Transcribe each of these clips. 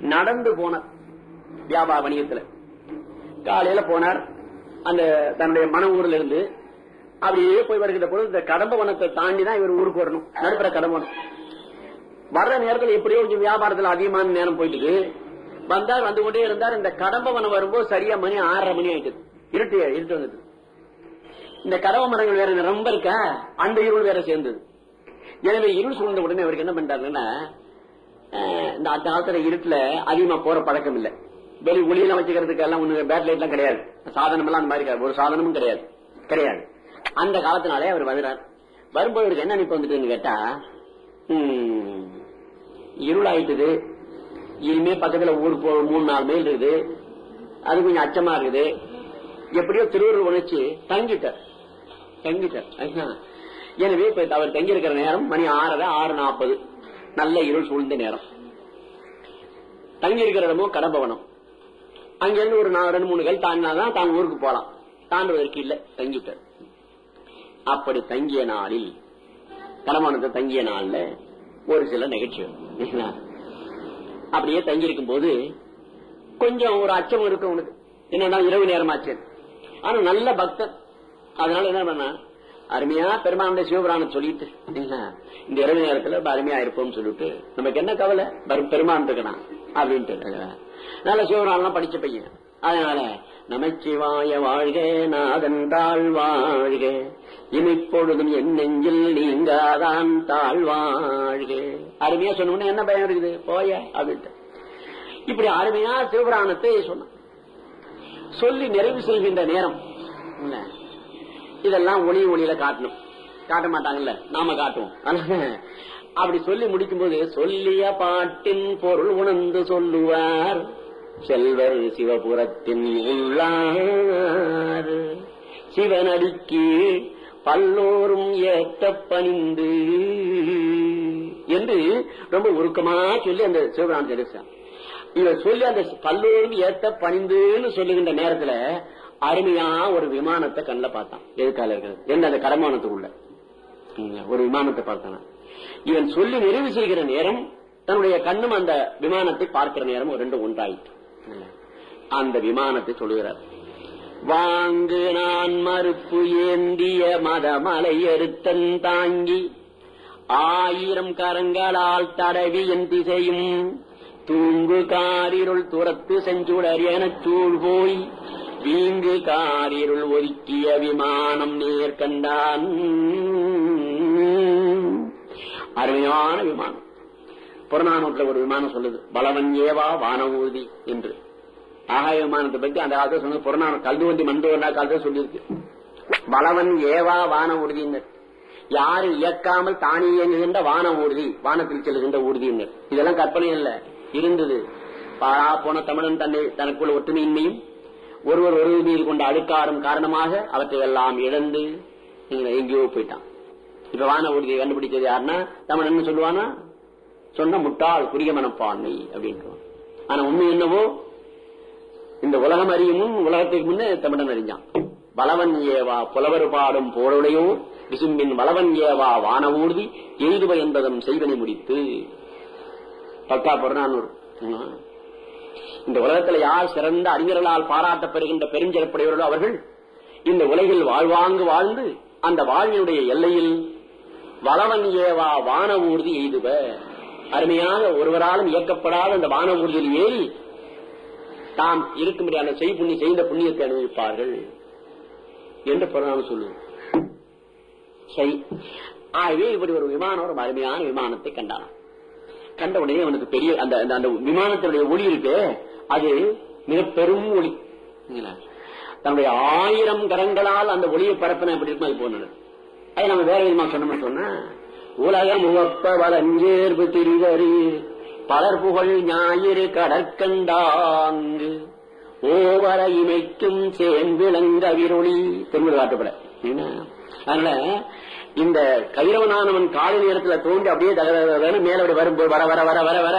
நடந்து போனார் வியாபார வணிகத்துல. காலையில போனார். அந்த தன்னுடைய மன ஊர்ல இருந்து அப்படியே போய் வருகிற பொழுது இந்த கடம்ப வனத்தை தாண்டி தான் இவர் ஊருக்கு வரணும். நடுப்புற கடம்பவனம் வர்ற நேரத்துல எப்படியோ கொஞ்சம் வியாபாரத்துல அதிகமான நேரம் போயிட்டு வந்தார் வந்து கொண்டே இருந்தார். இந்த கடம்பவனம் வரும்போது சரியா மணி ஆறரை மணி ஆயிட்டு இருட்டு இருட்டு வந்தது. இந்த கடம்ப மரங்கள் வேற ரொம்ப இருக்கா? அந்த இருள் வேற சேர்ந்தது. எனவே இருள் சூழ்ந்த உடனே அவருக்கு என்ன பண்றாருன்னா இந்த அந்த காலத்துல இருட்டுல அதிகமா போற பழக்கம் இல்ல. வெளி ஒளியெல்லாம் வச்சுக்கிறதுக்கு எல்லாம் ஒண்ணு பேட் லைட் எல்லாம் கிடையாது. சாதனம் எல்லாம் அந்த மாதிரி கிடையாது. ஒரு சாதனமும் கிடையாது. கிடையாது. அந்த காலத்தினாலே அவர் வருகிறார். வரும்போது இவருக்கு என்ன நினைப்பு வந்துட்டுன்னு கேட்டா ம், இருளாயிட்டுது. இனிமே பக்கத்துல ஊர் போ மூணு நாலு மைல் இருக்குது. அது கொஞ்சம் அச்சமா இருக்குது. எப்படியோ திருவள்ளுவர் உணர்ச்சி தங்கிட்டார். தங்கிட்டார். எனவே இப்ப அவர் தங்கி இருக்கிற நேரம் மணி ஆறரை ஆறு நாற்பது நல்ல இருள் சூழ்ந்த நேரம். தங்கி இருக்கிற இடமும் கடம்பவனம் அங்கிருந்து ஒரு நாலு ரெண்டு மூணு கல் தாண்டினாதான் தான் ஊருக்கு போலாம். தாண்டுவதற்கு இல்ல தங்கிட்டார் அப்படி தங்கிய நாளில் கடமானத்தை தங்கிய நாள்ல ஒரு சில நிகழ்ச்சிகள். அப்படியே தங்கியிருக்கும் போது கொஞ்சம் ஒரு அச்சம் இருக்கும் உனக்கு. என்னன்னா இரவு நேரமாச்சு. ஆனா நல்ல பக்தர் அதனால என்ன பண்ண அருமையா பெருமானுடைய சிவபுராணம் சொல்லிட்டு இந்த இரவு நேரத்துல அருமையா இருப்போம்னு சொல்லிட்டு நமக்கு என்ன கவலை? பெருமான் இருக்கணும் அப்படின்ட்டு நல்ல சிவபுராணம் படிச்ச பையன். அதனால நமச்சிவாய வாழ்க நாதன் தாழ் வாழ்க. இனிப்பொழுதும் என் நெஞ்சில் நீங்காதான் தாழ் வாழ்க. அருமையா சொன்ன என்ன பயம் இருக்குது? போய அப்படின்ட்டு. இப்படி அருமையா சிவபுராணத்தை சொன்னான். சொல்லி நிறைவு செய்கின்ற நேரம் என்ன? இதெல்லாம் ஒளி ஒளியில காட்டணும். காட்ட மாட்டாங்கல்ல? நாம காட்டுவோம். அப்படி சொல்லி முடிக்கும் போது சொல்லிய பாட்டின் பொருள் உணர்ந்து சொல்லுவார். செல்வர் சிவபுரத்தின் உள்ளார். சிவனடிக்கு பல்லோரும் ஏற்ற பணிந்து. என்று ரொம்ப உருக்கமா சொல்லி அந்த சிவபிரான் எடுத்தான் இவர் சொல்லி அந்த பல்லோரும் ஏத்த பணிந்துன்னு சொல்லுகின்ற நேரத்துல அருமையா ஒரு விமானத்தை கண்ணில் பார்த்தான் எதுக்கால என்ன அந்த கடமானத்துக்குள்ள ஒரு விமானத்தை பார்த்தான்? இவன் சொல்லி நிறைவு செய்கிற நேரம் தன்னுடைய கண்ணும் அந்த விமானத்தை பார்க்கிற நேரம் ரெண்டு ஒன்றாயிற்று. அந்த விமானத்தை சொல்லுகிறார். வாங்கு நான் மறுப்பு ஏந்திய மதமலை அறுத்தன் தாங்கி ஆயிரம் கரங்களால் தடவி என் திசையும் தூங்கு காரிருள் துரத்து செஞ்சுடர் எனச் சூழ் போய் வீங்கு காரிருள் ஒதுக்கிய விமானம் நேர் கண்டான். அருமையான விமானம். புறநானூற்ற ஒரு விமானம் சொல்லுது. பலவன் ஏவா வான ஊர்தி என்று. ஆகாய விமானத்தை பற்றி அந்த காலத்துல சொன்னது புறநான கல்வி வண்டி மண்டு சொல்லியிருக்கு. பலவன் ஏவா வான ஊர்தியினர் யாரு இயக்காமல் தானே இயங்குகின்ற வான ஊர்தி வானத்தில் செல்கின்ற ஊர்தியினர் இதெல்லாம் கற்பனை இல்ல. இருந்தது. பாரா போன தமிழன் தன்னை தனக்குள்ள ஒற்றுமையின்மையும் ஒருவர் ஒரு மீது கொண்ட அழுக்காரும் காரணமாக அவற்றை எல்லாம் இழந்து எங்கேயோ போயிட்டான். இப்ப வான ஊர்தியை கண்டுபிடிச்சது யாருன்னா தமிழ் என்ன சொல்லுவானா? சொன்ன முட்டாள் குறுகிய மனப்பான்மை அப்படின்றான் ஆனா உண்மை என்னவோ இந்த உலகம் அறியும் உலகத்துக்கு முன்னே தமிழன் அறிஞ்சான். பலவன் ஏவா புலவர் பாடும் போருடையோர் விசும்பின் வளவன் ஏவா வான ஊர்தி எய்துவ என்பதும் செய்வனை முடித்து பக்கா புறநானூறு இந்த உலகத்தில் யார் சிறந்த அறிஞர்களால் பாராட்டப்பெறுகின்ற பெருஞ்சிறப்புடையவர்களோ அவர்கள் இந்த உலகில் வாழ்வாங்கு வாழ்ந்து அந்த வாழ்வினுடைய எல்லையில் வளவன் ஏவா வான ஊர்தி எய்துவ அருமையாக ஒருவராலும் இயக்கப்படாத அந்த வான ஊர்தியில் ஏறி தாம் இருக்கும்படியான செய் புண்ணி செய்த புண்ணியத்தை அனுபவிப்பார்கள். என்று புறநானூறு சொல்லுவோம் சரி ஆகவே இப்படி ஒரு விமானம் ஒரு அருமையான விமானத்தை கண்டானாம். கண்ட உடனே அவனுக்கு பெரிய அந்த அந்த- அந்த விமானத்தினுடைய ஒளி இருக்கு அது மிக பெரும் ஒளி. தன்னுடைய ஆயிரம் கரங்களால் அந்த ஒளியை பரப்பின எப்படி இருக்கும் அது போனது அதை நம்ம வேற விதமா சொன்னோம்னு சொன்னா உலகம் உவப்ப வலஞ்சேர்வு திரிவரு பலர் புகழ் ஞாயிறு கடற்கண்டாங்கு ஓவர இமைக்கும் சேன்விளங்க விரொளி. திரும்ப காட்டுப்பட என்ன? அதனால இந்த கைரவனானவன் காலை நேரத்துல தோண்டி அப்படியே தகவல் மேல அப்படி வரும்போது வர வர வர வர வர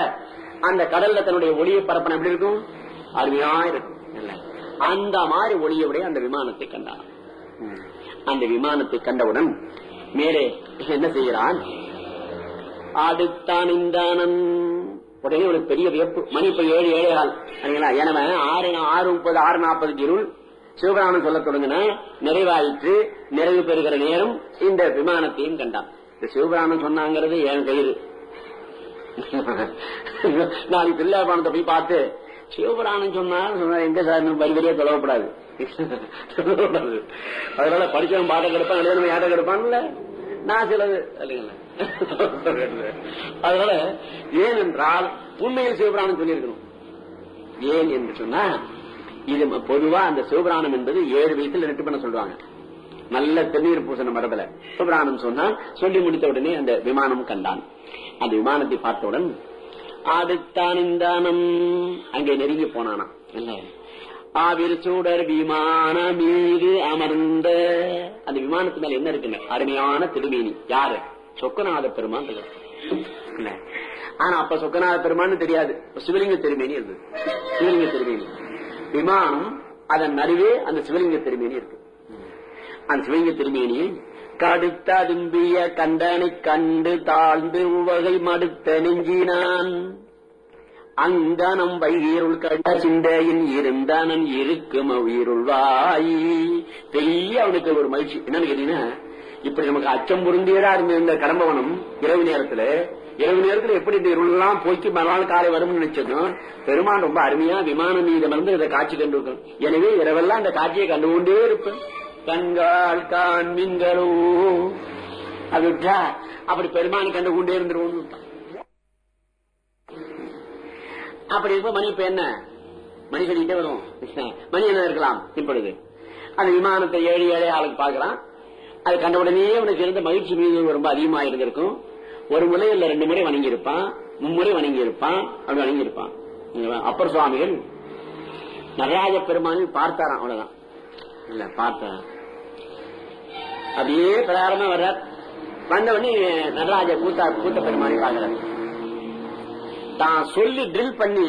அந்த கடல்ல தன்னுடைய ஒளியை பரப்பன எப்படி இருக்கும்? அருமையா இருக்கும். அந்த மாதிரி ஒளியுடைய அந்த விமானத்தை கண்டான். அந்த விமானத்தை கண்டவுடன் மேலே என்ன செய்கிறான்? அடுத்தான் இந்தானன் உடனே ஒரு பெரிய வியப்பு. மணி இப்ப ஏழு ஏழே எனவே ஆறு ஆறு முப்பது ஆறு நாற்பது இருள் சிவபிராமன் சொல்ல தொடங்கின நிறைவாயிற்று நிறைவு பெறுகிற நேரம் இந்த விமானத்தையும் கண்டான். இந்த சிவபிராமன் சொன்னாங்கிறது என் கயிறு. நாளைக்கு பிள்ளையாபானத்தை போய் பார்த்து சிவபுராணம் சொன்னா எங்க சார் வரி வரியா தொலைவப்படாது அதனால படிச்சவன் பாட்ட கெடுப்பான் எழுதணும் யாட்ட கெடுப்பான்ல நான் சிலது இல்லைங்களா. அதனால ஏனென்றால் உண்மையில் சிவபுராணம் சொல்லியிருக்கணும். ஏன் என்று சொன்னா இது பொதுவா அந்த சிவபுராணம் என்பது ஏழு வயசுல ரெட்டு பண்ண சொல்றாங்க. நல்ல தென்னீர் பூசண மரபல சிவபுராணம் சொன்னால் சொல்லி முடித்த உடனே அந்த விமானம் கண்டான். அந்த விமானத்தை பார்த்தவுடன் அடுத்தானந்தானம் அங்கே நெருங்கி போனானா. இல்ல. ஆவிர் சூடர் விமான மீது அமர்ந்த. அந்த விமானத்து மேல என்ன இருக்குங்க அருமையான திருமேனி. யாரு? சொக்கநாத பெருமான் ஆனா அப்ப சொக்கநாத பெருமான்னு தெரியாது. சிவலிங்க திருமேனி இருந்தது சிவலிங்க திருமேனி. விமானம் அதன் நடுவே அந்த சிவலிங்க திருமேனி இருக்கு. அந்த சிவலிங்க திருமேனியை கடுத்ததும்பிய கண்டனை கண்டு தாழ்ந்து உவகை மடுத்த நெஞ்சினான். அங்கனம் வைகீருள் கண்ட சிந்தையின் இருந்தானன் இருக்கும் உயிருள்வாய் பெரிய அவனுக்கு ஒரு மகிழ்ச்சி. என்னன்னு கேட்டீங்கன்னா இப்படி நமக்கு அச்சம் பொருந்தியதா இருந்த கடம்பவனம் இரவு நேரத்துல இரவு நேரத்தில் எப்படி இந்த இருளெல்லாம் போய்க்கு மறுநாள் காலை வரும்னு நினைச்சதும் பெருமான் ரொம்ப அருமையா விமானம் மீதமிருந்து இதை காட்சி கண்டு எனவே இரவெல்லாம் இந்த காட்சியை கண்டுகொண்டே இருப்பேன். கண்கால் காண்மீன்களோ அது விட்டா அப்படி பெருமான் கண்டு கொண்டே இருந்துருவோம் அப்படி இருப்ப மணி இப்ப என்ன? மணி சொல்லிட்டே வரும். மணி என்ன இருக்கலாம்? இப்பொழுது. அந்த விமானத்தை ஏழு ஏழை ஆளுக்கு பார்க்கலாம். அது கண்ட உடனே உனக்கு இருந்த மகிழ்ச்சி மீது ரொம்ப அதிகமா இருந்திருக்கும் ஒரு முறை இல்ல ரெண்டு முறை வணங்கி இருப்பான் மும்முறை வணங்கி இருப்பான் அப்படி வணங்கி இருப்பான் அப்பர் சுவாமிகள் நடராஜ பெருமானில் பார்த்தாராம் அவ்வளவுதான். இல்ல பார்த்த அப்படியே பிரகாரமா வர்றார். வந்தவொடனே நடராஜ கூத்தா கூத்த பெருமானி பாக்குறாரு தான் சொல்லி ட்ரில் பண்ணி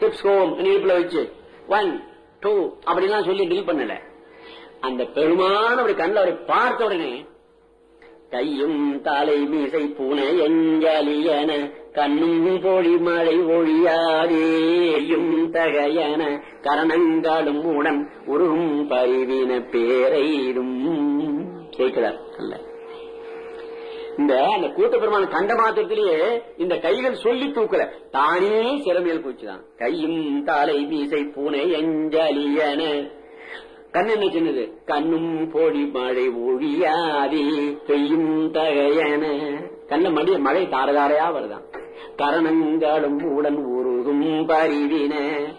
டிப்ஸ் ஹோம் இடுப்புல வச்சு. ஒன் டூ அப்படிலாம் சொல்லி ட்ரில் பண்ணல. அந்த பெருமான அப்படி கண்ணில் அவரை பார்த்த உடனே கையும் தலை மீசை பூனை எஞ்சலியன கண்ணும் பொழி மழை ஒழியாதேயும் தகையன கரணங்காலும் உடன் உருகும் பரிவின பேரைடும் கேட்கிறார் அல்ல. இந்த அந்த கூட்ட பெருமான கண்ட மாத்திரத்திலேயே இந்த கைகள் சொல்லி தூக்கல. தானே சிறமையில் போச்சுதான். கையும் தலை மீசை பூனை எஞ்சலியன கண் என்ன சின்னது? கண்ணும் பொடி மழை ஒழியாதி பெய்யும் தகையன. கண்ண மடிய மழை தாரதாரையா வருதான் கரணங்களும் உடன் உருகும் பரிவின.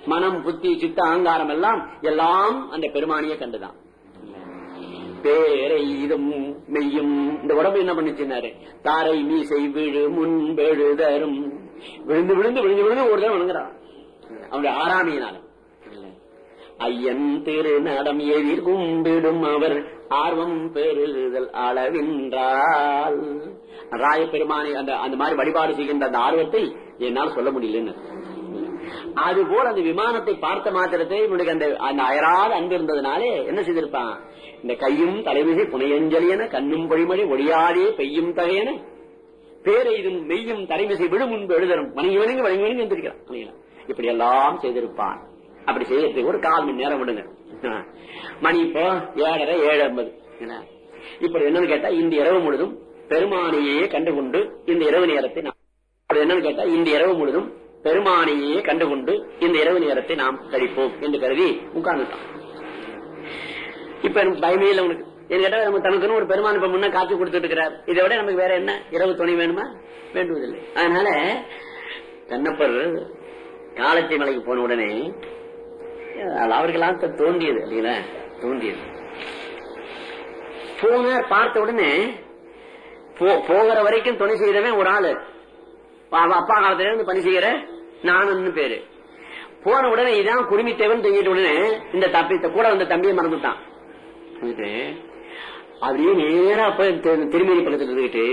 மனம் புத்தி சித்த அகங்காரம் எல்லாம் எல்லாம் அந்த பெருமானிய கண்டுதான் பேரைதும் மெய்யும். இந்த உடம்பு என்ன பண்ணிச்சுனாரு தாரை மீசை விழு முன்பெழுதரும் விழுந்து விழுந்து விழுந்து விழுந்து ஒரு தடவை வணங்குறான். அவனுடைய ஆறாமையினாலும். ஐயன் திருநடம் எதிர் கும்பிடும் அவர் ஆர்வம் பெறுதல் அளவின்றால் ராய பெருமானை அந்த அந்த மாதிரி வழிபாடு செய்கின்ற அந்த ஆர்வத்தை என்னால் சொல்ல முடியலன்னு அது போல அந்த விமானத்தை பார்த்த மாத்திரத்தை இவனுக்கு அந்த அந்த அயராத அன்பு இருந்ததுனாலே என்ன செய்திருப்பான் இந்த கையும் தலைமிசை புனையஞ்சலியன கண்ணும் பொழிமொழி ஒளியாதே பெய்யும் தகையன பேரெய்தும் மெய்யும் தலைமிசை விடும் முன்பு எழுதரும் வணங்கி வணங்கி வணங்கி வணங்கி வந்திருக்கிறான் இப்படி எல்லாம் செய்திருப்பான் அப்படி செய்யறதுக்கு ஒரு கால் மணி நேரம் விடுங்க. மணி இப்போ ஏழரை ஏழு ஐம்பது இப்படி என்னன்னு கேட்டா இந்த இரவு முழுதும் பெருமானையே கண்டுகொண்டு இந்த இரவு நேரத்தை நாம் என்னன்னு கேட்டா இந்த இரவு முழுதும் பெருமானையே கண்டுகொண்டு இந்த இரவு நேரத்தை நாம் கழிப்போம் என்று கருதி உட்கார்ந்துட்டான். இப்ப எனக்கு பயமே இல்லை உனக்கு. என்ன கேட்டா நம்ம தனக்குன்னு ஒரு பெருமான் இப்ப முன்ன காட்சி கொடுத்துட்டு இருக்கிறார். இதை விட நமக்கு வேற என்ன? இரவு துணை வேணுமா? வேண்டுவதில்லை. அதனால கண்ணப்பர் காலத்தை மலைக்கு போன உடனே அவர்களாம் தோன்றியது இல்லைங்களா தோன்றியது போனார் பார்த்த உடனே போகிற வரைக்கும் துணை செய்யறவன் ஒரு ஆளு அப்பா காலத்துல இருந்து பணி செய்யற நானுன்னு பேரு போன உடனே இதான் குடுமி தேவன் தூங்கிட்ட உடனே இந்த தப்பி கூட வந்த தம்பியை மறந்துட்டான் அப்படியே நேரா போய் திருமணி பக்கத்துல இருந்துகிட்டு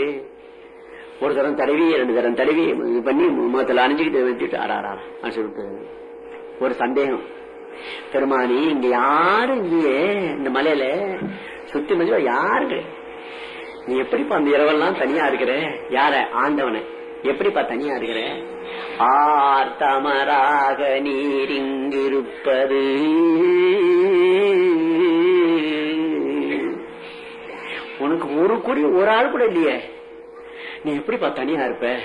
ஒரு தரம் தடவி ரெண்டு தரம் தடவி இது பண்ணி முகத்துல அணிஞ்சுக்கிட்டு வச்சுட்டு ஆறாரா சொல்லிட்டு ஒரு சந்தேகம் பெருமானி இங்க யாரு இல்லையே இந்த மலையில சுத்தி மஞ்சள் யாரு? நீ எப்படிப்பா அந்த இரவெல்லாம் தனியா இருக்கிற? யார? ஆண்டவன. எப்படிப்பா தனியா இருக்கிற? ஆர்த்தமராக நீரிங்கிருப்பது. உனக்கு ஒரு குடி ஒரு ஆள் கூட இல்லையே. நீ எப்படிப்பா தனியா இருப்ப?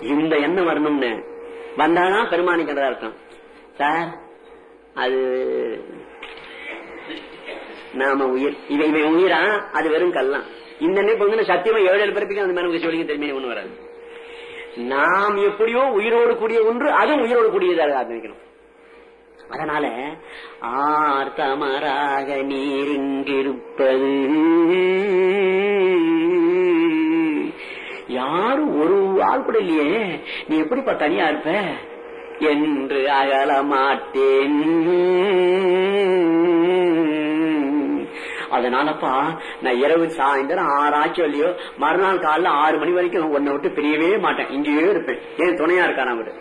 இந்த எண்ணம் வரணும்னு. வந்தாதான் பெருமானிக்கிறதா இருக்கும் சார் அது நாம உயிர். இவை இவன் உயிரா? அது வெறும் கல்லாம். இந்த நினைப்பு வந்து சத்தியமா ஏழு ஏழு பிறப்பிக்கும் அந்த மாதிரி சொல்லிங்க தெரியுமே ஒண்ணு வராது. நாம் எப்படியோ உயிரோடு கூடிய ஒன்று அதுவும் உயிரோடு கூடியதாக ஆரம்பிக்கணும். அதனால ஆர்த்தமராக நீரிங்கிருப்பது யாரும் ஒரு ஆள் கூட இல்லையே. நீ எப்படிப்பா தனியா இருப்ப? என்று அகல மாட்டேன் அதனாலப்பா நான் இரவு சாயந்தரம் ஆறாச்சும் இல்லையோ மறுநாள் காலைல ஆறு மணி வரைக்கும் உன்னை விட்டு பிரியவே மாட்டேன். இங்கேயே இருப்பேன். ஏன் துணையா இருக்கான் அவரு?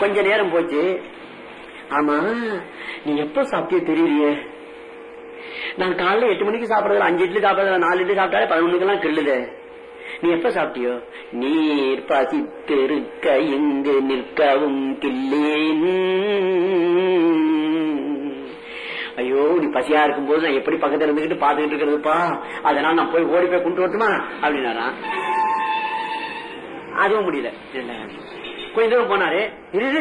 கொஞ்ச நேரம் போச்சு. ஆமா நீ எப்ப சாப்பிட்டிய தெரியலையே. நான் காலைல எட்டு மணிக்கு சாப்பிடறதுல அஞ்சு இட்லி சாப்பிடறதுல நாலு இட்லி சாப்பிட்டாலே பதினொன்னுக்கெல்லாம் கிள்ளுதே. நீ எப்ப சாப்பிட்டியோ? நீர் பசித்திருக்க எங்கு நிற்கவும் கில்லேன் ஐயோ நீ பசியா இருக்கும் போது நான் எப்படி பக்கத்துல இருந்துகிட்டு பாத்துக்கிட்டு இருக்கிறதுப்பா? அதனால நான் போய் ஓடி போய் கொண்டு வரட்டுமா? அப்படின்னாரா? அதுவும் முடியல. கொஞ்ச தூரம் போனாரு. இரு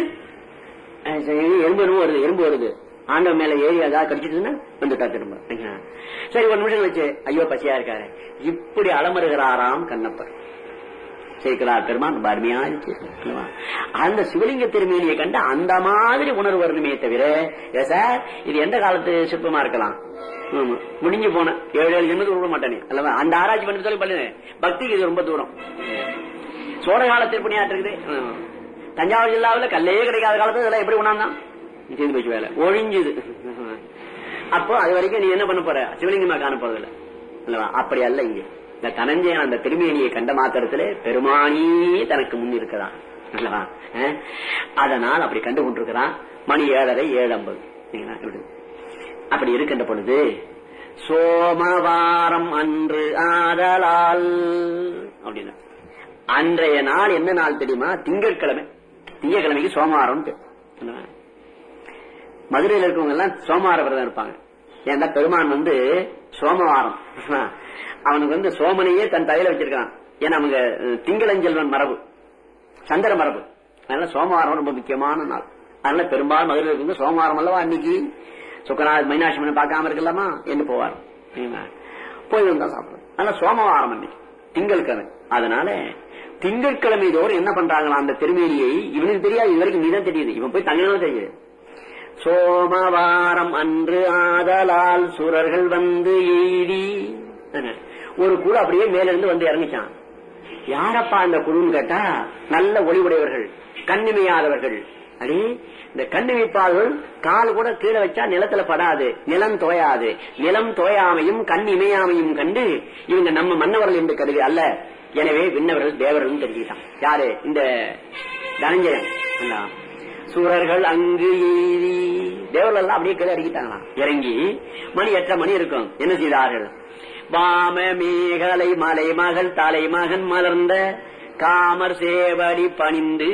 எறும்பு எறும்பு வருது எறும்பு வருது. ஆண்டவன் மேல ஏறி அதாவது கடிச்சிட்டுன்னா வந்துட்டா திரும்ப சரி ஒரு நிமிஷம் வச்சு ஐயோ பசியா இருக்காரு. இப்படி அலமருகிறாராம் கண்ணப்பர். சேர்க்கலா பெருமான் ரொம்ப அருமையா இருக்கு அந்த சிவலிங்க திருமேனியை கண்டு அந்த மாதிரி உணர்வு வரணுமே தவிர சார் இது எந்த காலத்து சிற்பமா இருக்கலாம்? முடிஞ்சு போன. ஏழு ஏழு ஜென்மத்துக்கு விட மாட்டானே. அல்லவா? அந்த ஆராய்ச்சி பண்ணி சொல்லி பண்ணு பக்திக்கு இது ரொம்ப தூரம். சோழ கால திருப்பணியாட்டு இருக்குது. தஞ்சாவூர் ஜில்லாவில் கல்லையே கிடைக்காத காலத்துல இதெல்லாம் எப்படி உணர்ந்தான் சேர்ந்து போச்சு வேலை. ஒழிஞ்சுது. அப்போ அது வரைக்கும் நீ என்ன பண்ண போற? சிவலிங்கமா காண அப்படி அல்ல இங்க. இந்த தனஞ்சயன் அந்த திருமேனியை கண்ட மாத்திரத்திலே பெருமானி தனக்கு முன் இருக்கிறான். அல்லவா? அதனால் அப்படி கண்டு கொண்டிருக்கிறான். மணி ஏழரை ஏழு ஐம்பது அப்படி இருக்கின்ற பொழுது சோமவாரம் அன்று ஆதலால் அப்படின்னா. அன்றைய நாள் என்ன நாள் தெரியுமா? திங்கட்கிழமை. திங்கட்கிழமைக்கு சோமவாரம் மதுரையில் இருக்கவங்க எல்லாம் சோமவார விரதம் இருப்பாங்க. ஏன்னா பெருமான் வந்து சோமவாரம். அவனுக்கு வந்து சோமனையே தன் தலையில வச்சிருக்கான் ஏன்னா அவங்க திங்களஞ்செல்வன் மரபு. சந்திர மரபு. அதனால சோமவாரம் ரொம்ப முக்கியமான நாள். அதனால பெரும்பாலும் மதுரையில் இருந்து சோமவாரம் அல்லவா அன்னைக்கு? சுக்கநாத் மீனாட்சி பார்க்காம இருக்கலாமா? என்று போவார். போய் வந்தா சாப்பிடுவோம் அதனால சோமவாரம் அன்னைக்கு. திங்கட்கிழமை. அதனால திங்கட்கிழமை தோறும் என்ன பண்றாங்களா அந்த திருமேனியை? இவனுக்கு தெரியாது. இது வரைக்கும் நீதான் தெரியுது. இவன் போய் தங்கினா தெரியுது. சோமவாரம் அன்று ஆதலால் சுரர்கள் வந்து ஈடி. ஒரு குழு அப்படியே மேல இருந்து வந்து இறங்கிச்சான். யாரப்பா அந்த குழுன்னு கேட்டா நல்ல ஒளிவுடையவர்கள் கண்ணிமையாதவர்கள். அடி இந்த கண்ணிமைப்பாளர்கள் கால் கூட கீழே வச்சா நிலத்துல படாது நிலம் தோயாது. நிலம் தோயாமையும் கண் இமையாமையும் கண்டு இவங்க நம்ம மன்னவர்கள் என்று கருதி அல்ல. எனவே விண்ணவர்கள் தேவர்கள் தெரிஞ்சுக்கிட்டான். யாரு? இந்த தனஞ்சயன். சூரர்கள் அங்கு ஏறி. தேவர்கள் எல்லாம் அப்படியே கீழே இறங்கிட்டாங்களாம். இறங்கி மணி எட்டரை மணி இருக்கும். என்ன செய்தார்கள்? வாம மேகலை மலை மகள் தலைமகன் மலர்ந்த காமர் சேவடி பணிந்து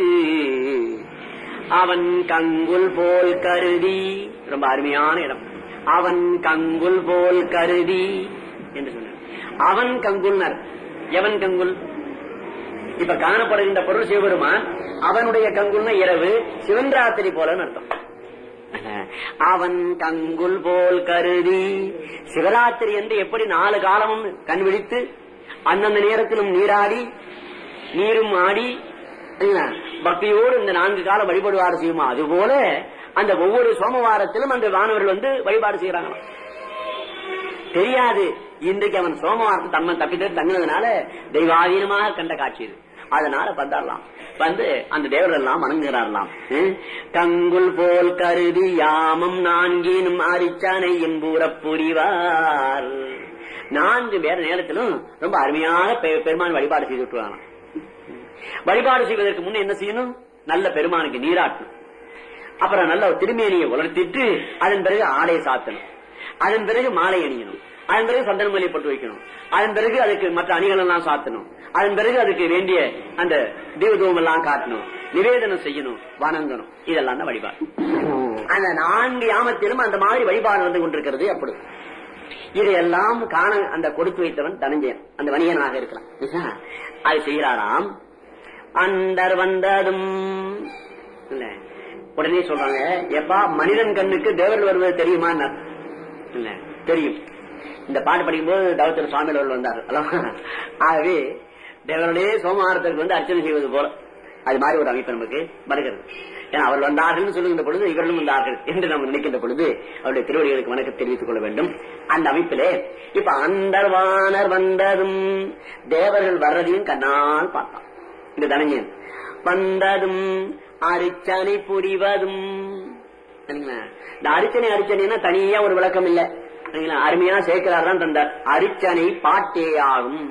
அவன் கங்குல் போல் கருதி ரொம்ப அருமையான இடம். அவன் கங்குல் போல் கருதி என்று சொன்னார். அவன் கங்குல்னர். எவன் கங்குல்? இப்ப காணப்படுகின்ற பொருள் சிவபெருமான் அவனுடைய கங்குல்னா இரவு சிவன்ராத்திரி போலன்னு அர்த்தம். அவன் கங்குல் போல் கருதி சிவராத்திரி என்று எப்படி நாலு காலமும் கண் விழித்து அந்தந்த நேரத்திலும் நீராடி நீரும் ஆடி பக்தியோடு இந்த நான்கு காலம் வழிபடுவாறு செய்யுமா அதுபோல அந்த ஒவ்வொரு சோமவாரத்திலும் அந்த வானவர்கள் வந்து வழிபாடு செய்யறாங்களாம் தெரியாது. இன்றைக்கு அவன் சோமவாரத்தை தம்மன் தப்பித்து தங்கினதுனால தெய்வாதீனமாக கண்ட காட்சி இது. அதனால வந்தாரலாம் வந்து அந்த தேவர்கள் எல்லாம் வணங்குகிறாரலாம் தங்குள் போல் கருதி யாமம் நான்கினும் அரிச்சானை என்பூர புரிவார். நான்கு பேர் நேரத்திலும் ரொம்ப அருமையாக பெருமான் வழிபாடு செய்து விட்டுருவாங்க வழிபாடு செய்வதற்கு முன்ன என்ன செய்யணும்? நல்ல பெருமானுக்கு நீராட்டணும். அப்புறம் நல்ல திருமேனியை உலர்த்திட்டு அதன் பிறகு ஆடையை சாத்தணும். அதன் பிறகு மாலை அணியணும். அதன் பிறகு சந்தன மல்லி போட்டு வைக்கணும். அதன் பிறகு அதுக்கு மற்ற அணிகள் எல்லாம் சாத்தணும். அதன் பிறகு அதுக்கு வேண்டிய அந்த தீபதூபம் எல்லாம் காட்டணும். நிவேதனம் செய்யணும் வணங்கணும். இதெல்லாம் தான் வழிபாடு. அந்த நான்கு யாமத்திலும் அந்த மாதிரி வழிபாடு வந்து கொண்டிருக்கிறது அப்படி இதையெல்லாம் காண அந்த கொடுத்து வைத்தவன் தனஞ்சயன் அந்த வணிகனாக இருக்கலாம் அது செய்கிறாராம். அண்டர் வந்ததும் இல்ல உடனே சொல்றாங்க எப்பா மனிதன் கண்ணுக்கு தேவர்கள் வருவது தெரியுமா இல்ல தெரியும். இந்த பாட்டு படிக்கும்போது தவத்திர சுவாமியில் வந்தார் ஆகவே தேவனுடைய சோமாரத்திற்கு வந்து அர்ச்சனை செய்வது போல. அது மாதிரி ஒரு அமைப்பு நமக்கு வருகிறது. ஏன்னா அவர்கள் வந்தார்கள் சொல்லுகின்ற பொழுது இவர்களும் வந்தார்கள் என்று நாம் நினைக்கின்ற பொழுது அவருடைய திருவடிகளுக்கு வணக்கம் தெரிவித்துக் கொள்ள வேண்டும். அந்த அமைப்பிலே இப்ப அந்தர்வானர் வந்ததும் தேவர்கள் வர்றதையும் கண்ணால் பார்த்தான் இந்த தனஞ்சன் வந்ததும் அரிச்சனை புரிவதும். இந்த அரிச்சனை அரிச்சனைனா தனியா ஒரு விளக்கம் இல்லை. அருமையா சேர்க்கிறார் தான் தந்தார். அரிச்சனை பாட்டேயாகும்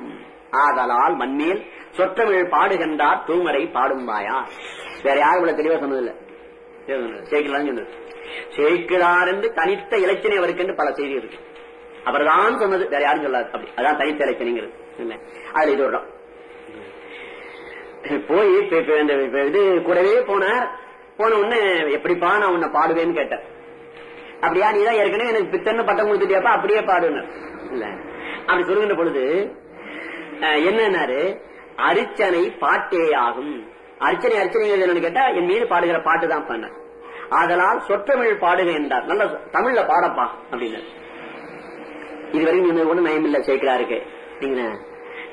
ஆதலால் மண்மேல் சொற்றமிழ் பாடுகின்றார் தூமரை பாடும்பாயா? வேற யாரும் இவ்வளவு தெளிவா சொன்னதில்லை? சேர்க்கலாம் சொன்னது. சேர்க்கிறார் என்று தனித்த இலச்சனை அவருக்கு என்று பல செய்தி இருக்கு. அவர்தான் சொன்னது வேற யாரும் சொல்லாது. அப்படி. அதான் தனித்த இலச்சனைங்கிறது அதுல இது ஒரு போய் இந்த இது கூடவே போனார். போன உடனே எப்படிப்பா நான் உன்னை பாடுவேன்னு கேட்டேன் அப்படியா நீ தான் ஏற்கனவே எனக்கு பித்தன்னு பட்டம் கொடுத்துட்டியாப்பா அப்படியே பாடுனார் இல்ல. அப்படி சொல்லுகின்ற பொழுது என்னன்னாரு? அரிச்சனை பாட்டே ஆகும். அர்ச்சனை அர்ச்சனை கேட்டா என் மீது பாடுகிற பாட்டு தான் பண்ண அதனால் சொற்றமிழ் பாடுக என்றார். நல்ல தமிழ்ல பாடப்பா அப்படின்னு. இதுவரைக்கும் நீங்க ஒண்ணு நயம் இல்ல சேர்க்கிறாருக்கு நீங்க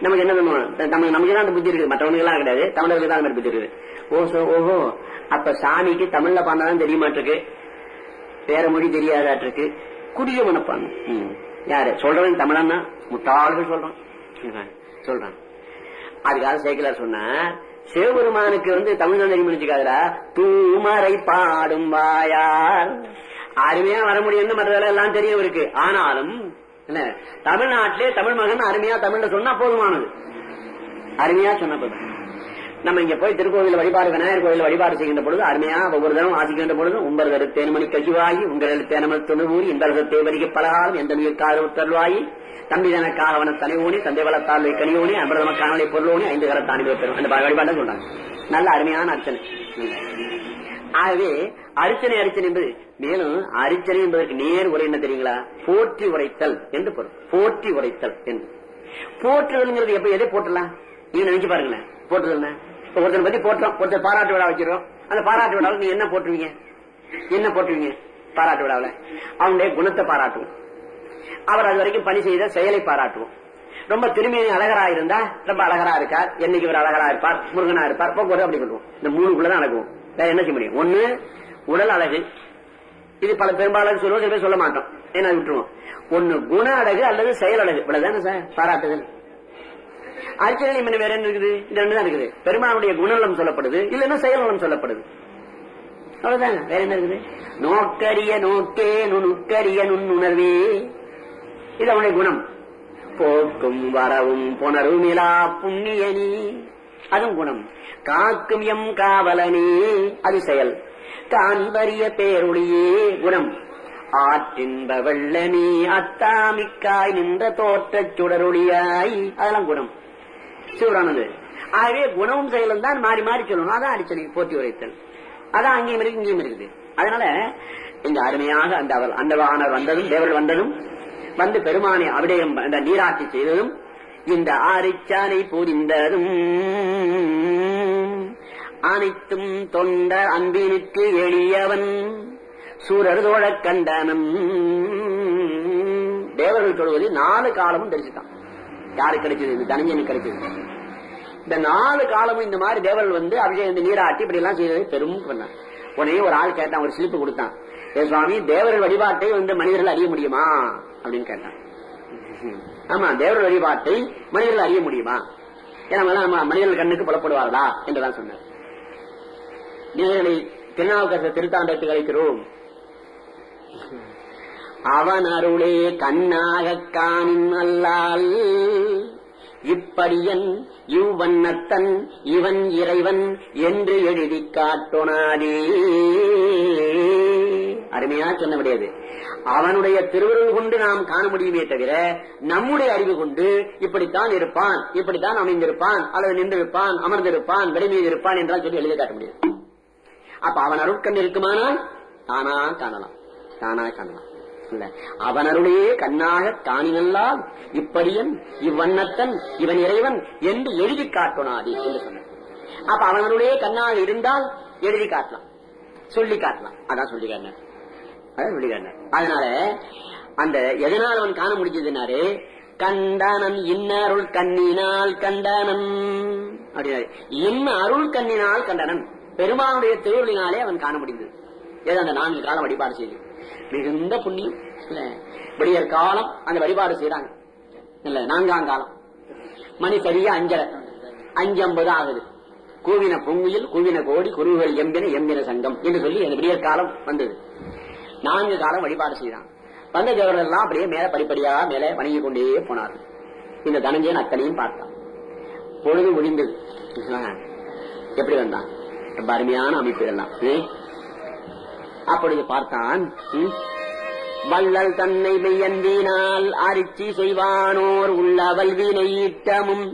நமக்கு என்ன பண்ணுவோம் நம்ம நமக்கு தான் அந்த புத்தி இருக்குது? மற்றவங்களுக்கு எல்லாம் கிடையாது. தமிழர்களுக்கு தான் அந்த புத்தி இருக்குது. ஓசோ ஓஹோ. அப்ப சாமிக்கு தமிழ்ல பாடினாதான் தெரிய மாட்டிருக்கு வேற மொழி தெரியாதாட்டிருக்கு. குடிய மனப்பான் யாரு? சொல்றவன் தமிழன்னா முட்டாள்கள் சொல்றான். சொல்றான். அதுக்காக சேக்கிலார் சொன்னார் சிவபெருமானுக்கு வந்து தமிழ் நினைச்சுக்காதரா தூமரை பாடும் வாயார் அருமையா வர முடியும்னு மற்றதெல்லாம் எல்லாம் தெரியும் இருக்கு ஆனாலும் என்ன? தமிழ்நாட்டிலே தமிழ் மகன் அருமையா தமிழ்ல சொன்னா போதுமானது. அருமையா சொன்ன போதும். நம்ம இங்க போய் திருக்கோவில் வழிபாடு விநாயகர் கோவில் வழிபாடு செய்கின்ற பொழுது அருமையா ஒவ்வொரு தினம் ஆசிக்கின்ற பொழுது உங்களது தேன்மணி கசிவாகி உங்களது தேனமல் துணுகூறி இந்த தேவரிக்கு பலகாலம் எந்த நீர்க்காத உத்தரவாயி தம்பி தனக்காக காலவன தனிவோனி தந்தை வளத்தாழ்வை கனியோனி அமிர்தம காணலை பொருளோனி ஐந்து கர தாண்டி பெறும் அந்த வழிபாட்டை சொல்றாங்க. நல்ல அருமையான அர்ச்சனை. ஆகவே அர்ச்சனை அர்ச்சனை என்பது மேலும் அர்ச்சனை என்பதற்கு நேர் உரை என்ன தெரியுங்களா? போற்றி உரைத்தல் என்று பொருள். போற்றி உரைத்தல் என்று. போற்றுதல்ங்கிறது எப்ப எதை போட்டலாம் நீங்க நினைச்சு பாருங்களேன். போற்றுதல் என்ன? ஒருத்தனை பத்தி போட்டோம். ஒருத்தர் பாராட்டு விழா வச்சிருக்கோம். அந்த பாராட்டு விழாவில் நீ என்ன போட்டுருவீங்க? என்ன போட்டுருவீங்க? பாராட்டு விழாவில். அவனுடைய குணத்தை பாராட்டுவோம். அவர் அது வரைக்கும் பணி செய்த செயலை பாராட்டுவோம். ரொம்ப திரும்பிய அழகரா இருந்தா ரொம்ப அழகரா இருக்கார். என்னைக்கு இவர் அழகரா இருப்பார்? முருகனா இருப்பார். போக்குவரத்து அப்படி பண்ணுவோம். இந்த மூணுக்குள்ளதான் நடக்கும் வேற என்ன செய்ய முடியும்? ஒண்ணு உடல் அழகு. இது பல பெரும்பாலும் சொல்லுவோம் சில பேர் சொல்ல மாட்டோம். ஏன்னா விட்டுருவோம். ஒன்னு குண அழகு அல்லது செயல் அழகு. இவ்வளவுதானே சார்? பாராட்டுதல். அர்ச்சனை என்ன வேற என்ன இருக்குது? இந்த ரெண்டு தான் இருக்குது. பெருமானுடைய குணநலம் சொல்லப்படுது இல்லைன்னா செயல்நலம் சொல்லப்படுது. அவ்வளவுதான் வேற என்ன இருக்குது? நோக்கரிய நோக்கே நுணுக்கரிய நுண்ணுணர்வே. இது அவனுடைய குணம். போக்கும் வரவும் புணருமிலா புண்ணியனி. அதுவும் குணம். காக்கும் எம் காவலனே. அது செயல். காண்பரிய பேருடையே குணம். ஆற்றின்ப வெள்ளனே அத்தாமிக்காய் நின்ற தோற்றச் சுடருடையாய் அதெல்லாம் குணம். சிவரானது ஆகவே குணமும் செயலும் தான் மாறி மாறி சொல்லணும். அதான் அடிச்சனை போட்டி உரைத்தல். அதான் அங்கேயும் இருக்கு இங்கேயும் இருக்குது. அதனால இந்த அருமையாக அந்த அவர் அந்த வானர் வந்ததும் தேவர்கள் வந்ததும் வந்து பெருமானை அவிடயம் அந்த நீராட்சி செய்ததும் இந்த ஆரிச்சானை புரிந்ததும் அனைத்தும் தொண்ட அன்பினுக்கு எளியவன் சூரர் தோழக் கண்டனம் தேவர்கள் சொல்வது நாலு காலமும் தெரிஞ்சுட்டான் யாருக்கு கிடைச்சது இந்த தனஞ்சனுக்கு கிடைச்சது இந்த நாலு காலமும் இந்த மாதிரி தேவர்கள் வந்து அபிஷேகம் இந்த நீராட்டி இப்படி எல்லாம் செய்யறது பெரும் பண்ணான் உடனே ஒரு ஆள் கேட்டான் ஒரு சிலிப்பு கொடுத்தான். ஏ சுவாமி தேவர்கள் வழிபாட்டை வந்து மனிதர்கள் அறிய முடியுமா? அப்படின்னு கேட்டான். ஆமா தேவர்கள் வழிபாட்டை மனிதர்கள் அறிய முடியுமா? ஏன்னா நம்ம மனிதர்கள் கண்ணுக்கு புலப்படுவார்களா என்றுதான் சொன்னார். நீர்களை திருநாவுக்கரச திருத்தாண்டத்துக்கு அழைக்கிறோம். அவன் அருளே கண்ணாக காணின் அல்லால். இப்படியன் இவ்வண்ணத்தன் இவன் இறைவன் என்று எழுதி காட்டொனாதே அருமையா சொன்ன முடியாது அவனுடைய திருவருள் கொண்டு நாம் காண முடியுமே தவிர நம்முடைய அறிவு கொண்டு இப்படித்தான் இருப்பான் இப்படித்தான் அமைந்திருப்பான் அல்லது நின்றிருப்பான் அமர்ந்திருப்பான் விடைமீது இருப்பான் என்றால் சொல்லி எழுதி காட்ட முடியாது அப்ப அவன் அருட்கண் இருக்குமானால் தானா காணலாம். தானா காணலாம். இல்ல அவன் கண்ணாக காணினல்லால் இப்படியன் இவ்வண்ணத்தன் இவன் இறைவன் என்று எழுதி காட்டணாதி என்று சொன்னார் அப்ப அவனருடைய கண்ணாக இருந்தால் எழுதி காட்டலாம். சொல்லி காட்டலாம். அதான் சொல்லி காட்டினார் அதான் சொல்லி காட்டினார் அதனால அந்த எதனால் அவன் காண முடிஞ்சதுனாரு? கண்டானன் இன்னருள் கண்ணினால் கண்டானன். அப்படின்னாரு. இன்ன அருள் கண்ணினால் கண்டனன். பெருமானுடைய திருவள்ளினாலே அவன் காண முடிந்தது. ஏதோ அந்த நான்கு காலம் வழிபாடு செய்து. மிகுந்த புண்ணியம். இல்ல. விடியற் காலம் அந்த வழிபாடு செய்யறாங்க இல்ல நான்காம் காலம். மணி சரியா அஞ்சரை. அஞ்சு ஐம்பது ஆகுது. கூவின பொங்குயில் கூவின கோடி குருவிகள் எம்பின எம்பின சங்கம் என்று சொல்லி அந்த விடியற் காலம் வந்தது. நான்கு காலம் வழிபாடு செய்யறாங்க வந்த தேவர்கள் எல்லாம் அப்படியே மேல படிப்படியா மேல வணங்கி கொண்டே போனார்கள் இந்த தனஞ்சயன் அத்தனையும் பார்த்தான். பொழுது முடிந்தது. எப்படி வந்தான்? ரொம்ப அருமையான அமைப்பு எல்லாம். அப்பொழுது பார்த்தான். வள்ளல் தன்னை மெய்யன்பினால் அரிச்சி செய்வானோர் உள்ள வல்வினை ஈட்டமும்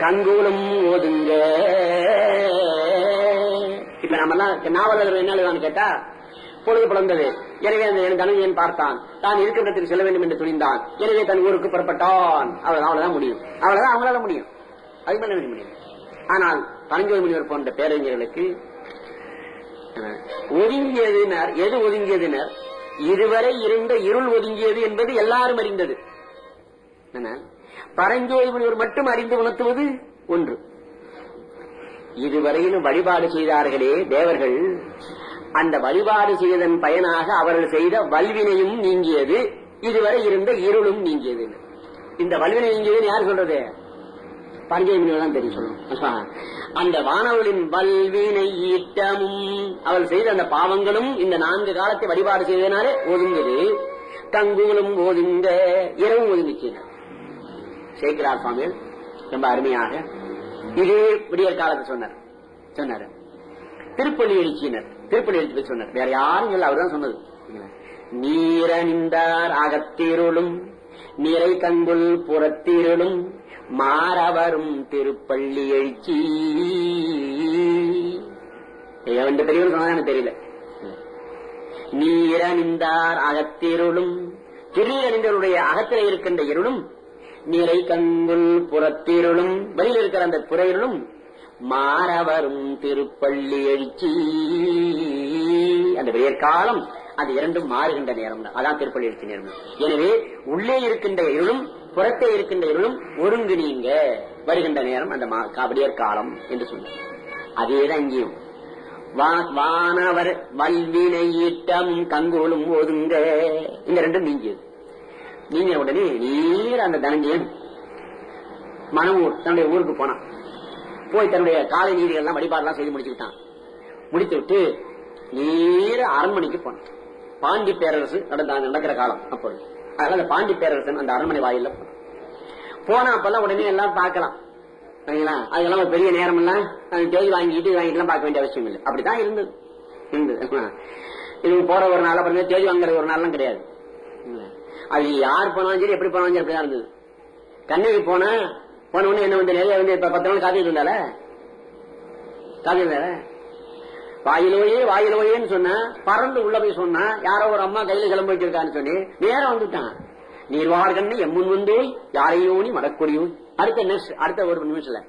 கங்குலும் ஓதுங்க இப்ப நம்ம எல்லாம் நாவலர் என்ன எழுதான்னு கேட்டா பொழுது புலந்தது எனவே அந்த என் பார்த்தான். தான் இருக்கிற செல்ல வேண்டும் என்று துணிந்தான். எனவே தன் ஊருக்கு புறப்பட்டான். அவள் அவ்வளவுதான் முடியும். அவ்வளவுதான் அவங்களால முடியும். அது மேல முடியும். ஆனால் பரஞ்சோதி முனிவர் போன்ற பேரறிஞர்களுக்கு ஒதுங்கியதினர் எது ஒதுங்கியதினர்? இதுவரை இருந்த இருள் ஒதுங்கியது என்பது எல்லாரும் அறிந்தது. என்ன? மட்டும் அறிந்து உணர்த்துவது ஒன்று. இதுவரையிலும் வழிபாடு செய்தார்களே தேவர்கள். அந்த வழிபாடு செய்ததன் பயனாக அவர்கள் செய்த வல்வினையும் நீங்கியது. இதுவரை இருந்த இருளும் நீங்கியது. இந்த வல்வினை நீங்கியதுன்னு யார் சொல்றது? பரஞ்சோதி தான் தெரியும் சொல்லணும் அந்த வானவளின் வல்வினை ஈட்டமும் அவள் செய்த அந்த பாவங்களும் இந்த நான்கு காலத்தை வழிபாடு செய்ததினாலே ஒதுங்குது. தங்குகளும் ஒதுங்க இரவும் ஒதுங்கிச்சு சேக்கிரார் சுவாமிகள் ரொம்ப அருமையாக இதே விடியற் காலத்தை சொன்னார். சொன்னார். திருப்பள்ளி எழுச்சியினர். திருப்பள்ளி எழுச்சி சொன்னார். வேற யாரும் இல்லை அவர்தான் சொன்னது. நீரணிந்தார் அகத்தீருளும் நிறை கங்குல் புறத்திருளும் மாறவரும் திருப்பள்ளி எழுச்சி எவன் பெரியவர் சொன்னா தெரியல. நீரணிந்தார் அகத்திருளும் திருநீரணிந்தவருடைய அகத்திலே இருக்கின்ற இருளும் நிறை கங்குல் புறத்திருளும் வெளியில் இருக்கிற அந்த புறையிருளும் மாறவரும் திருப்பள்ளி எழுச்சி அந்த வியற்காலம் அது இரண்டும் மாறுகின்ற நேரம் அதான் திருப்பள்ளி எழுச்சி நேரம். எனவே உள்ளே இருக்கின்ற இருளும் புறத்தே இருக்கின்ற இருளும் ஒருங்கு நீங்க வருகின்ற நேரம் அந்த மா- காலம் என்று சொன்னார். அதேதான் இங்கேயும். வா- வானவர் வல்வினை ஈட்டம் கங்கோலும் ஒதுங்க. இந்த ரெண்டும் நீங்கியது. நீங்க உடனே நீர் அந்த தனஞ்சயன் மனவூர் தன்னுடைய ஊருக்கு போனான். போய் தன்னுடைய காலை நீதிகள் எல்லாம் வழிபாடெல்லாம் செய்து முடிச்சுக்கிட்டான். முடித்து விட்டு நேர அரண்மனைக்கு போனான். பாண்டி பேரரசு நடந்த நடக்கிற காலம் அப்பொழுது. அதனால அந்த பாண்டி பேரரசன் அந்த அரண்மனை வாயில போனான். போனா அப்பெல்லாம் உடனே எல்லாம் பார்க்கலாம். சரிங்களா? அதெல்லாம் ஒரு பெரிய நேரம் எல்லாம் தேதி வாங்கிட்டு இது வாங்கிட்டு பார்க்க வேண்டிய அவசியம் இல்லை. அப்படித்தான் இருந்தது. இருந்தது இது போற ஒரு நாள் அப்புறம் தேதி வாங்குற ஒரு நாள்லாம் கிடையாது. அது யார் போனாலும் சரி எப்படி போனாலும் சரி அப்படிதான் இருந்தது. கண்ணகி போனா போன உடனே என்ன வந்து நிறைய வந்து இப்ப பத்து நாள் காத்திட்டு இருந்தால காத்திருந்தால வாயிலோயே வாயிலோயேன்னு சொன்னா பறந்து உள்ள போய் சொன்னா யாரோ ஒரு அம்மா கையில கிளம்பி வச்சிருக்கான்னு சொல்லி நேரம் வந்துட்டான். நீர்வார்கண்ணு எம்முன் வந்தோய் யாரையோனி மடக்கொடியோய் அடுத்த நெக்ஸ்ட் அடுத்த ஒரு நிமிஷத்துல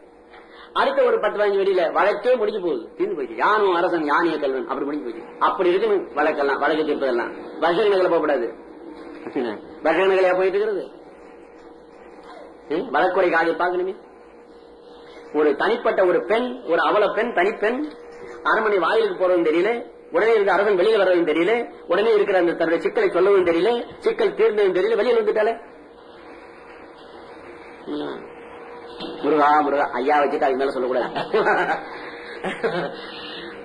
அடுத்த ஒரு பத்து பதினஞ்சு வெளியில வழக்கே முடிஞ்சு போகுது. தீர்ந்து போயிடுச்சு யானும் அரசன் யானிய கல்வன் அப்படி முடிஞ்சு போயிடுச்சு அப்படி இருக்கு வழக்கெல்லாம் வழக்கு தீர்ப்பதெல்லாம். வருஷங்களை போகக்கூடாது. வருஷங்களையா போயிட்டு இருக்கிறது? வழக்குறை காலையை பார்க்கணுமே. ஒரு தனிப்பட்ட ஒரு பெண் ஒரு அவல பெண் தனிப்பெண் அரண்மனை வாயிலுக்கு போறதுன்னு தெரியல. உடனே இருந்த அரசன் வெளியில வர்றதும் தெரியல. உடனே இருக்கிற அந்த தன்னுடைய சிக்கலை சொல்லவும் தெரியல. சிக்கல் தீர்ந்ததும் தெரியல. வெளியில் வந்துட்டாலே. முருகா முருகா ஐயா வச்சுட்டு அது மேல சொல்லக்கூடாது.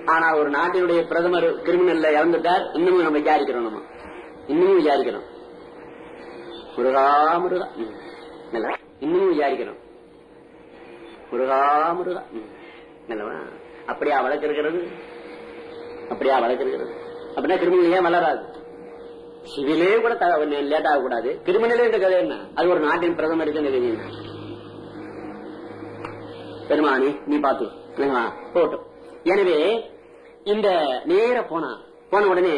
ஆனா ஒரு நாட்டினுடைய பிரதமர் கிரிமினல்ல இறந்துட்டார். இன்னமும் நம்ம விசாரிக்கிறோம் நம்ம. இன்னமும் விசாரிக்கிறோம். முருகா முருகா. இன்னமும் விசாரிக்கிறோம். முருகா முருகா. நல்லவா அப்படியா வழக்கு இருக்கிறது அப்படியா வளர்க்கிறது. அப்படின்னா கிரிமினல் ஏன் வளராது? சிவிலே கூட லேட் ஆகக்கூடாது கிரிமினலே இந்த கதை என்ன? அது ஒரு நாட்டின் பிரதமருக்கு இந்த பெருமானி நீ பாத்து. போட்டும் எனவே இந்த நேர போனா போன உடனே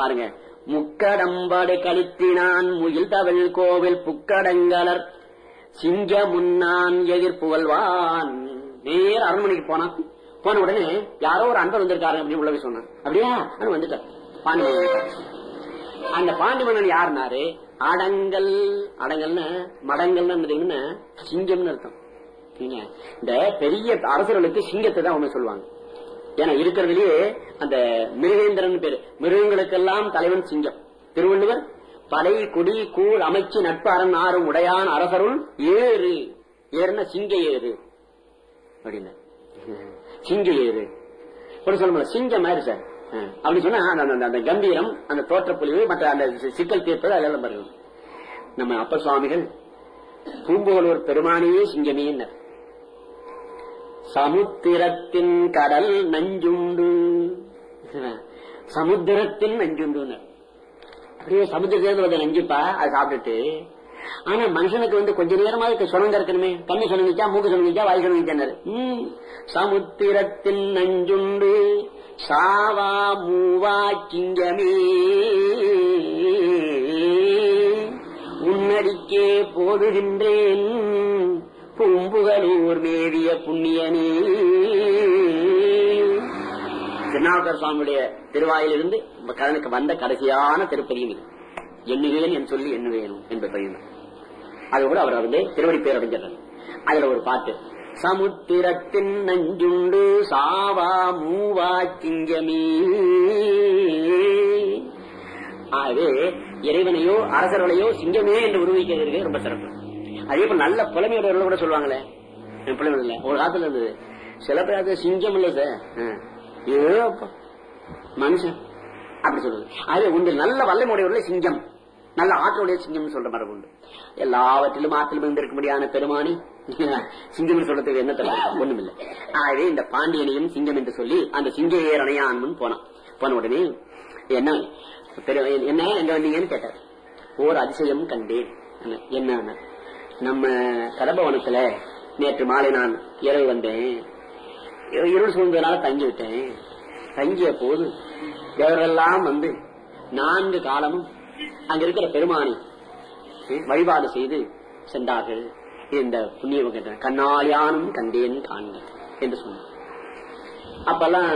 பாருங்க. முக்கடம்பாடு கழித்தினான் முயில் தவள் கோவில் புக்கடங்கலர். சிங்க முன்னான் எதிர்ப்புகழ்வான் நேர அரண்மனைக்கு போனான் போன உடனே யாரோ ஒரு அன்பர் வந்திருக்காரு அப்படின்னு உள்ளவே சொன்னான் அப்படியா? அவன் வந்துட்டார். பாண்டி அந்த பாண்டிமன்னன் யாருனாரு? அடங்கல் அடங்கல்னு மடங்கல்னு சிங்கம்னு அர்த்தம். இந்த பெரிய அரசர்களுக்கு சிங்கத்தை தான் ஒண்ணு சொல்லுவாங்க. ஏன்னா இருக்கிறதுலயே அந்த மிருகேந்திரன் பேரு. மிருகங்களுக்கெல்லாம் தலைவன் சிங்கம். திருவள்ளுவர் படை குடி கூழ் அமைச்சு நட்பு அரண் ஆறும் உடையான் அரசருள் ஏறு. ஏறுன சிங்க ஏறு. அப்படின்னு. சிங்க ஏறு ஒரு சொல்ல சிங்க மாதிரி சார். அப்படி சொன்னா அந்த கம்பீரம் அந்த தோற்றப்பொழிவு மற்ற அந்த சிக்கல் தீர்ப்பது அதெல்லாம் பாருங்க நம்ம அப்ப சுவாமிகள் பூம்புகலூர் பெருமானியே சிங்கமே சமுத்திரத்தின் கடல் நஞ்சுண்டு. சமுத்திரத்தின் நஞ்சுண்டு அப்படியே சமுத்திரத்திலிருந்து வந்து நஞ்சுப்பா அதை சாப்பிட்டுட்டு ஆனா மனுஷனுக்கு வந்து கொஞ்ச நேரமா சுரங்க இருக்கணுமே. கண்ணு சுரங்கிச்சா மூக்கு சுரங்கிச்சா வாய் சொன்னிச்சாரு சமுத்திரத்தின் நஞ்சுண்டு சாவா மூவா சிங்கமே. உன்னடிக்கே போடுகின்றேன் பூம்புகளூர் மேவிய புண்ணியனே. திருநாவுக்கர் சுவாமியுடைய திருவாயிலிருந்து கடனுக்கு வந்த கடைசியான திருப்பதியும் இது எண்ணுவேன் என் சொல்லி எண்ணுவேணும் என்பது பதிவு. அது கூட அவர் வந்து திருவடி பேர் அடைஞ்சிடறாரு அதுல ஒரு பாட்டு. சமுத்திரத்தின் நஞ்சுண்டு சாவா மூவா கிங்கமே ஆகவே இறைவனையோ அரசர்களையோ சிங்கமே என்று உருவிக்கிறது ரொம்ப சிறப்பு. அதே போல நல்ல புலமையோட கூட சொல்லுவாங்களே. புலமை இல்ல. ஒரு காலத்துல இருந்தது. சில பேர் அது சிங்கம் இல்ல சார். ஏ மனுஷன். அப்படி சொல்றது அது உண்டு நல்ல வல்லமுடையவர்களே சிங்கம். நல்ல ஆற்றலுடைய சிங்கம் சொல்ற மரபு உண்டு. எல்லாவற்றிலும் ஆற்றல் இருந்திருக்க முடியாத பெருமானி. சிங்கம் சொல்றதுக்கு என்ன தவிர ஒண்ணும் இல்லை ஆகவே இந்த பாண்டியனையும் சிங்கம் என்று சொல்லி அந்த சிங்க ஏரணையான் போனான். போன உடனே என்ன? என்ன? எங்க வந்தீங்கன்னு கேட்டார். ஓர் அதிசயம் கண்டேன். என்ன? நம்ம கடபவனத்துல நேற்று மாலை நான் இரவு வந்தேன். இருள் சூழ்ந்ததுனால தங்கி விட்டேன். தங்கிய போது எவரெல்லாம் வந்து நான்கு காலமும் அங்க இருக்கிற பெருமானி வழிபாடு செய்து சென்றார்கள் இந்த புண்ணிய கண்ணாலியானும் கண்டேன் காண்க என்று சொன்னார். அப்பெல்லாம்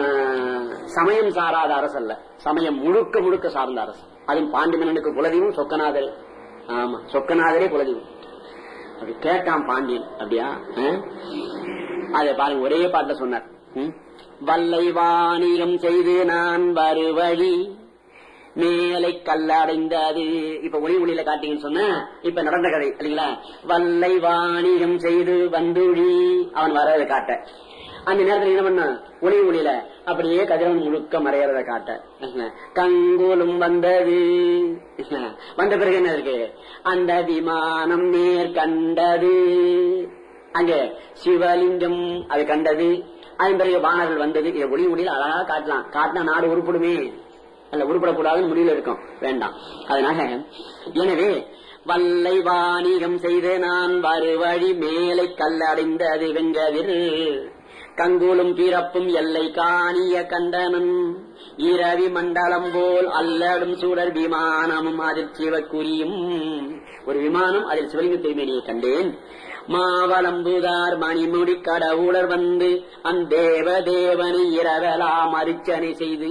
சமயம் சாராத அரசு அல்ல சமயம் முழுக்க முழுக்க சார்ந்த அரசு. அதுவும் பாண்டிமன்னனுக்கு குலதெய்வம் சொக்கநாதர். ஆமா சொக்கநாதரே குலதெய்வம். அப்படி கேட்டான் பாண்டியன் அப்படியா? அதை பாருங்க ஒரே பாட்டுல சொன்னார். வல்லை வாணிகம் செய்து நான் வருவழி மேலை கல்லடைந்தது. இப்ப ஒளி ஒளியில காட்டீங்கன்னு சொன்ன இப்ப நடந்த கதை இல்லைங்களா? வல்லை வாணிகம் செய்து வந்துழி. அவன் வரதை காட்ட. அந்த நேரத்தில் என்ன பண்ண ஒளி ஒளியில அப்படியே கதிரவன் முழுக்க மறையறத காட்ட. கங்கோலும் வந்தது. வந்த பிறகு என்ன இருக்கு? அந்த விமானம் நேர் கண்டது. அங்க சிவலிங்கம் அது கண்டது. அதன் பிறகு வானர்கள் வந்தது. இதை ஒளி ஒளியில அழகா காட்டலாம். காட்டினா நாடு உருப்படுமே. அல்ல உருப்படக்கூடாதுன்னு முடிவில் இருக்கும். வேண்டாம். அதனால எனவே வல்லை வாணிகம் செய்து நான் வருவழி மேலை கல்லடைந்தது வெங்கதிர் கங்குலும் பிறப்பும் எல்லை காணிய கண்டனும் இரவி மண்டலம் போல் அல்லடும் சூடர் விமானமும் அதில் சிவக்குரியும் ஒரு விமானம் அதில் சிவலிங்க திருமேனியை கண்டேன். மாவளம்புதார் மணிமுடி கடவுளர் வந்து அந்தேவ தேவனை இரவலாம் அரிச்சனை செய்து.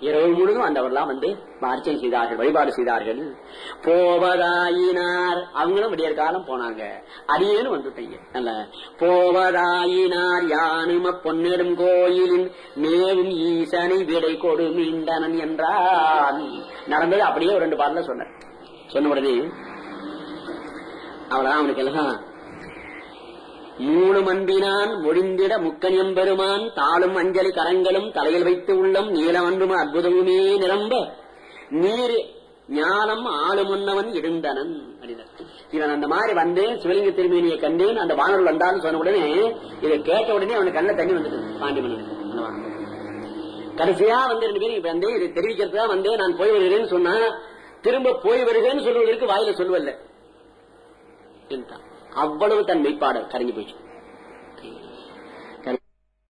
இரவு முழுதும் அந்தவரெல்லாம் வந்து அர்ச்சனை செய்தார்கள் வழிபாடு செய்தார்கள். போவதாயினார். அவங்களும் விடியற் காலம் போனாங்க. அடியேன்னு வந்துட்டீங்க அல்ல போவதாயினார் யானும பொன்னிடும் கோயிலின் மேவும் ஈசனை விடை கொடு மீண்டனன் என்றான். நடந்தது அப்படியே ஒரு ரெண்டு பாடல சொன்ன சொன்ன உடனே அவளா அவனுக்கு எல்லாம் மூணு அன்பினான் ஒழிந்திட முக்கணியம் பெருமான் தாளும் அஞ்சலி கரங்களும் தலையில் வைத்து உள்ளம் நீலமன்றும் அற்புதமுமே நிரம்ப நீர் ஞானம் ஆளுமுன்னவன் இருந்தனன் இவன் அந்த மாதிரி வந்து சிவலிங்க திருமேனியை கண்டேன் அந்த வானர்கள் வந்தான்னு சொன்ன உடனே இதை கேட்ட உடனே அவனுக்கு கண்ண தண்ணி வந்துட்டு பாண்டிமன் கடைசியா வந்து ரெண்டு பேரும் வந்து இதை தெரிவிக்கிறதுக்கா வந்து நான் போய் வருகிறேன்னு சொன்னா திரும்ப போய் வருகிறேன்னு சொல்வதற்கு வாயில சொல்லுவல்ல என்றான். அவ்வளவு தன் மெய்ப்பாடு கரைஞ்சு போயிடுச்சு.